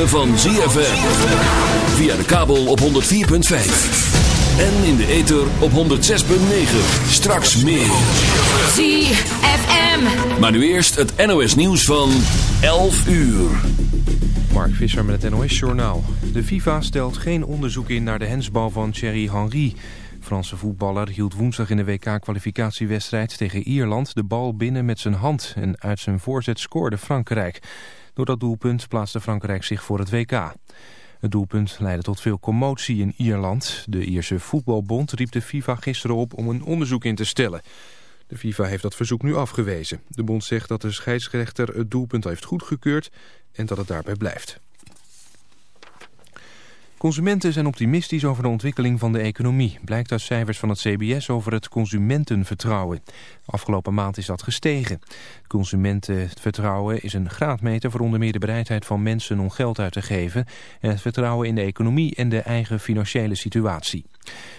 ritme van ZFM. Via de kabel op 104.5. En in de ether op 106.9. Straks meer. ZFM. Maar nu eerst het NOS nieuws van 11 uur. Mark Visser met het NOS Journaal. De FIFA stelt geen onderzoek in naar de hensbal van Thierry Henry. Franse voetballer hield woensdag in de WK-kwalificatiewedstrijd tegen Ierland de bal binnen met zijn hand. En uit zijn voorzet scoorde Frankrijk. Door dat doelpunt plaatste Frankrijk zich voor het WK. Het doelpunt leidde tot veel commotie in Ierland. De Ierse voetbalbond riep de FIFA gisteren op om een onderzoek in te stellen. De FIFA heeft dat verzoek nu afgewezen. De bond zegt dat de scheidsrechter het doelpunt heeft goedgekeurd en dat het daarbij blijft. Consumenten zijn optimistisch over de ontwikkeling van de economie. Blijkt uit cijfers van het CBS over het consumentenvertrouwen. Afgelopen maand is dat gestegen. Consumentenvertrouwen is een graadmeter voor onder meer de bereidheid van mensen om geld uit te geven... en het vertrouwen in de economie en de eigen financiële situatie.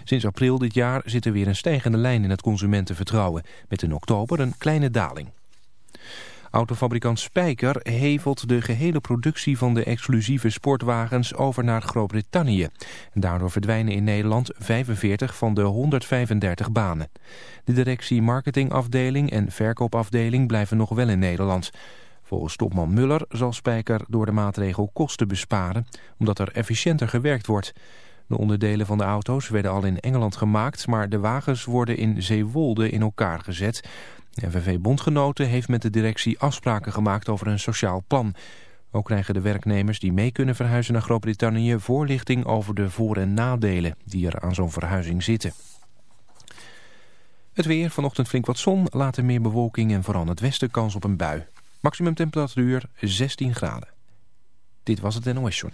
Sinds april dit jaar zit er weer een stijgende lijn in het consumentenvertrouwen... met in oktober een kleine daling. Autofabrikant Spijker hevelt de gehele productie van de exclusieve sportwagens over naar Groot-Brittannië. Daardoor verdwijnen in Nederland 45 van de 135 banen. De directie marketingafdeling en verkoopafdeling blijven nog wel in Nederland. Volgens topman Muller zal Spijker door de maatregel kosten besparen, omdat er efficiënter gewerkt wordt. De onderdelen van de auto's werden al in Engeland gemaakt, maar de wagens worden in Zeewolde in elkaar gezet. De NVV-bondgenoten heeft met de directie afspraken gemaakt over een sociaal plan. Ook krijgen de werknemers die mee kunnen verhuizen naar Groot-Brittannië voorlichting over de voor- en nadelen die er aan zo'n verhuizing zitten. Het weer, vanochtend flink wat zon, later meer bewolking en vooral het westen kans op een bui. Maximum temperatuur 16 graden. Dit was het NOS Short.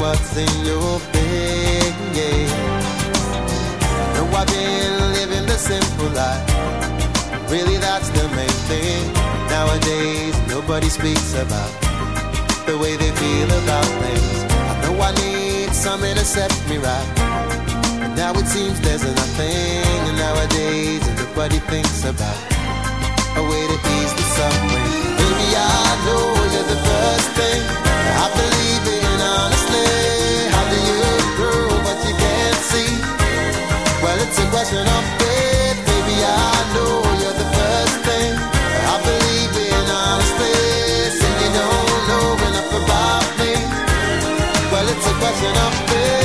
what's in your face. No, I've been living the simple life. Really, that's the main thing. Nowadays, nobody speaks about the way they feel about things. I know I need something to set me right. But now it seems there's nothing. And nowadays, everybody thinks about a way to ease the suffering. Baby, I know you're the first thing I believe in. Well, it's a question of faith, baby. I know you're the first thing I believe in, honestly. Enough about me. Well, it's a question of faith.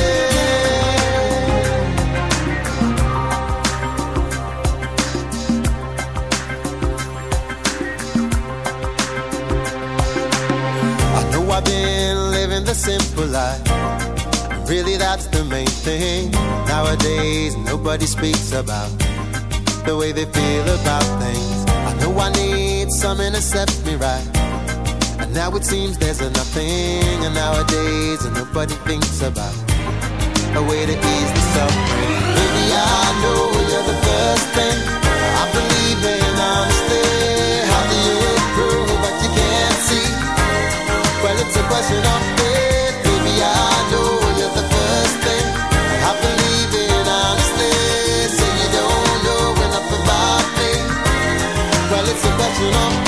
I know I've been living the simple life. Really, that's the main thing nowadays nobody speaks about the way they feel about things. I know I need some intercept me right. And now it seems there's a nothing and nowadays and nobody thinks about a way to ease the suffering. Maybe I know you're the first thing I believe in honestly. How do you prove what you can't see? Well, it's a question of 我。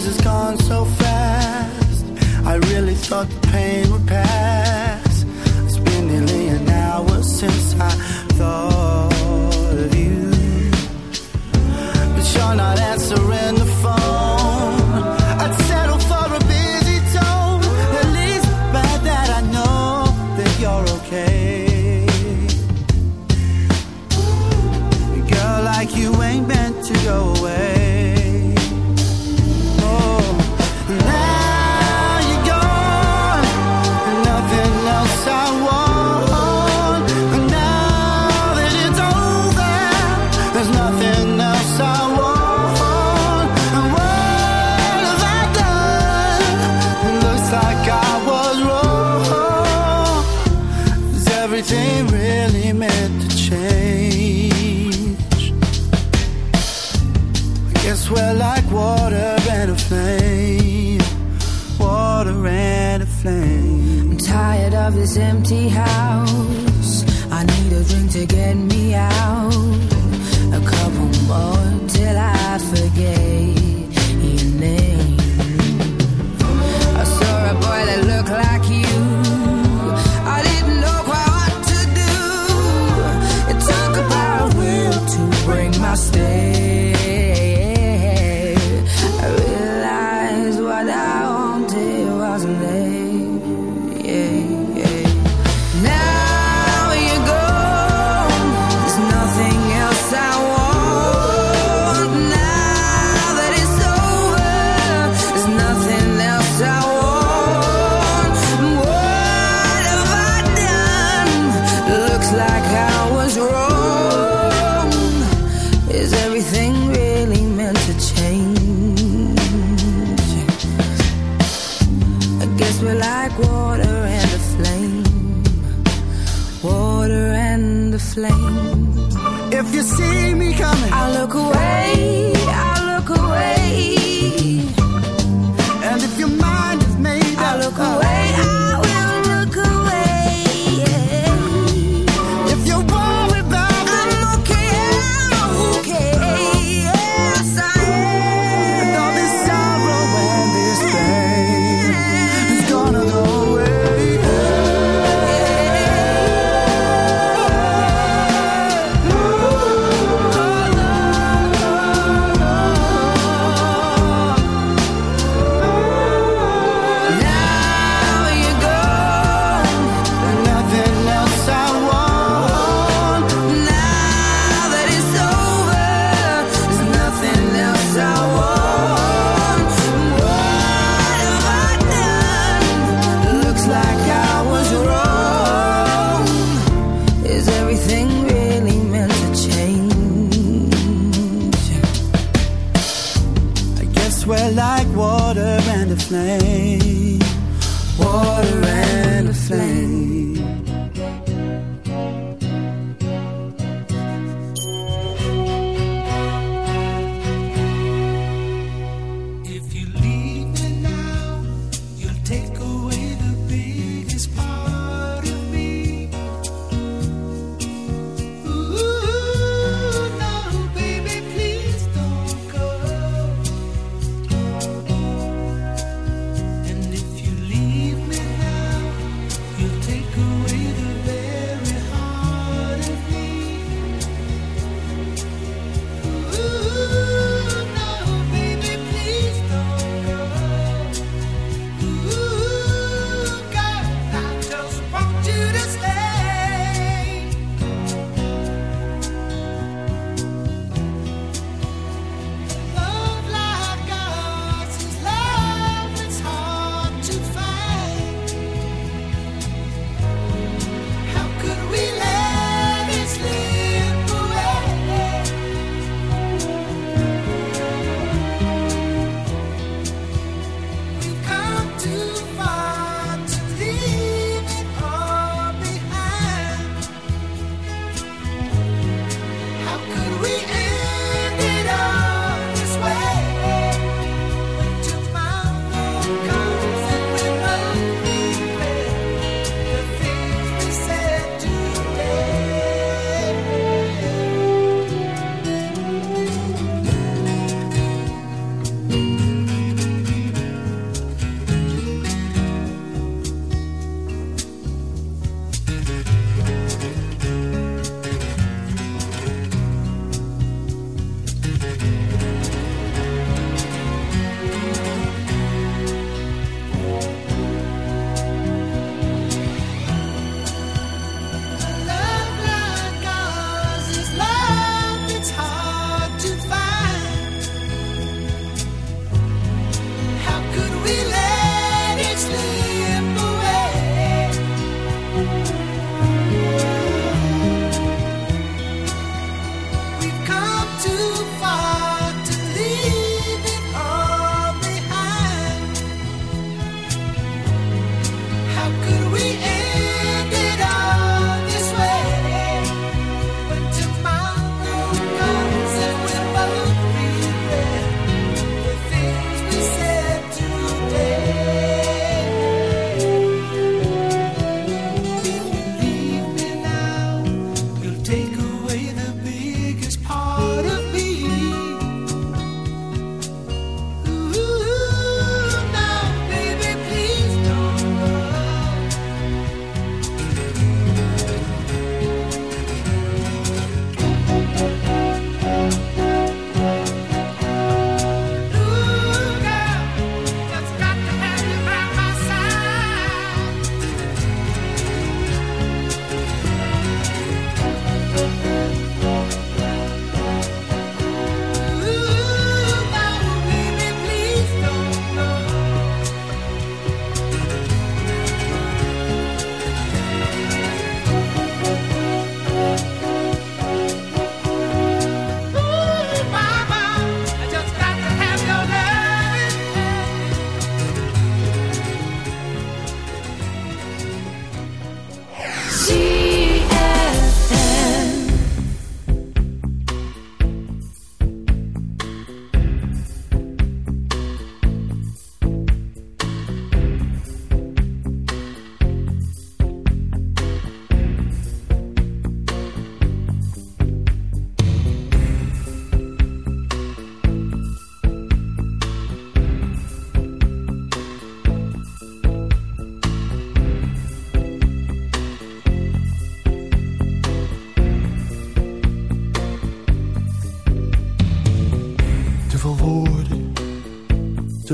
Days has gone so fast. I really thought the pain would pass. It's been nearly an hour since I thought of you. But you're not answering of this empty house. I need a drink to get me out.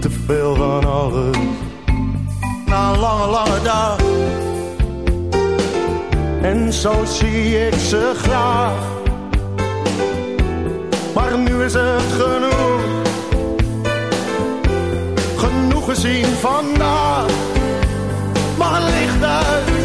Te veel van alles. Na een lange, lange dag. En zo zie ik ze graag. Maar nu is het genoeg. Genoeg gezien vandaag. Het licht uit,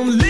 don't leave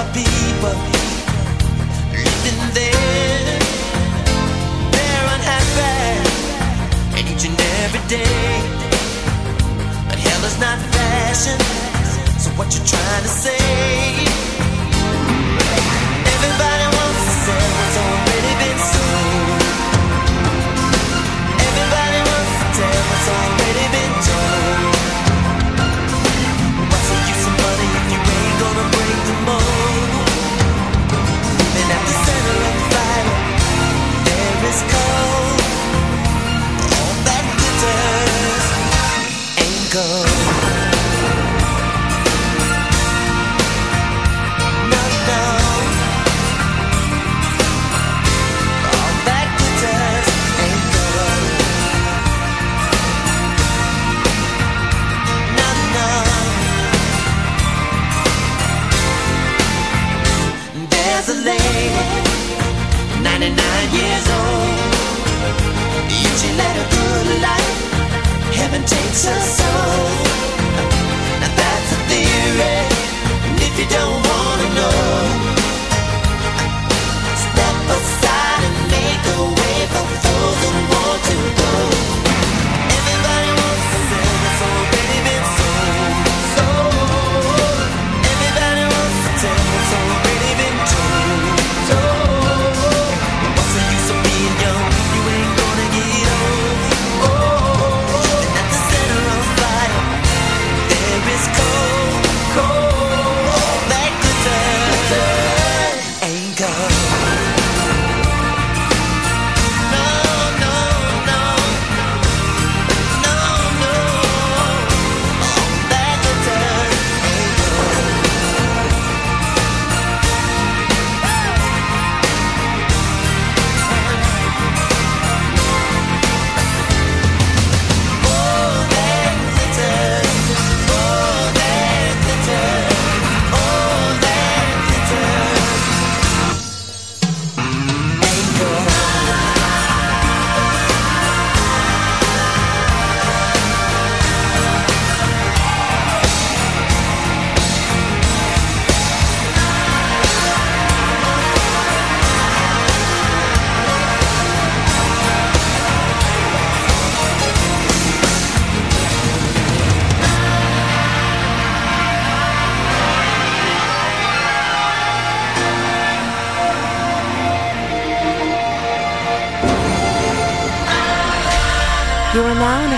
People living there. They're unhappy, and each and every day. But hell is not fashion. So what you trying to say? Everybody go.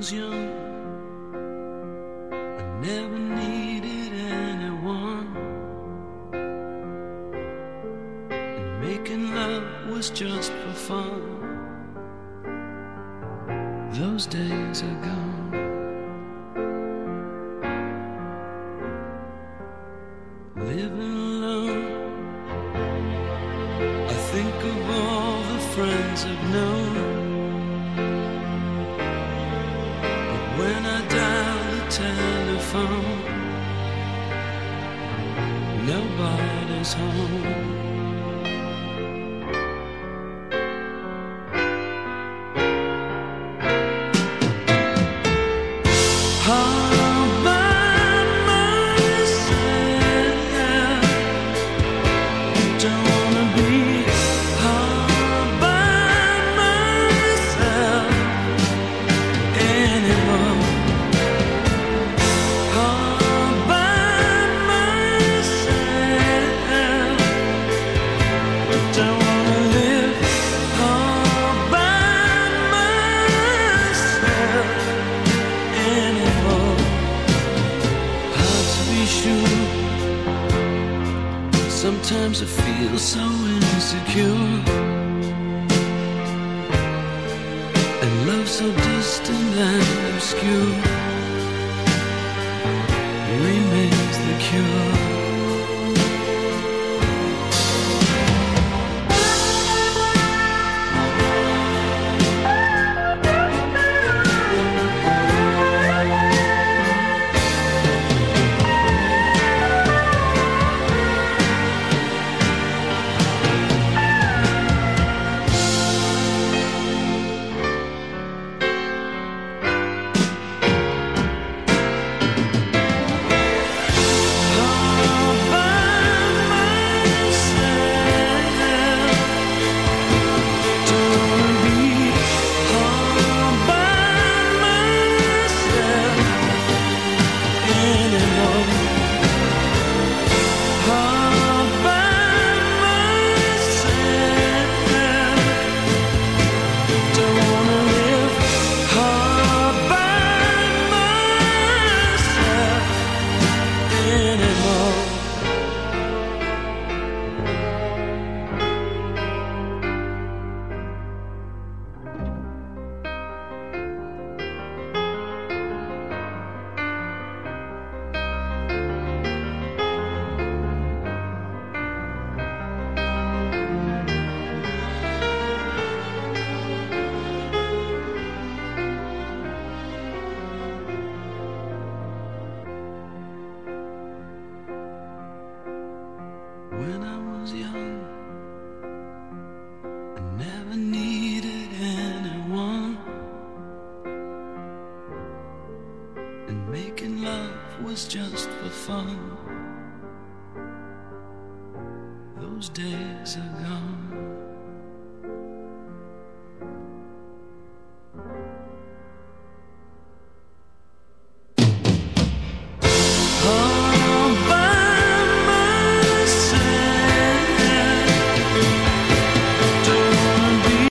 was young, I never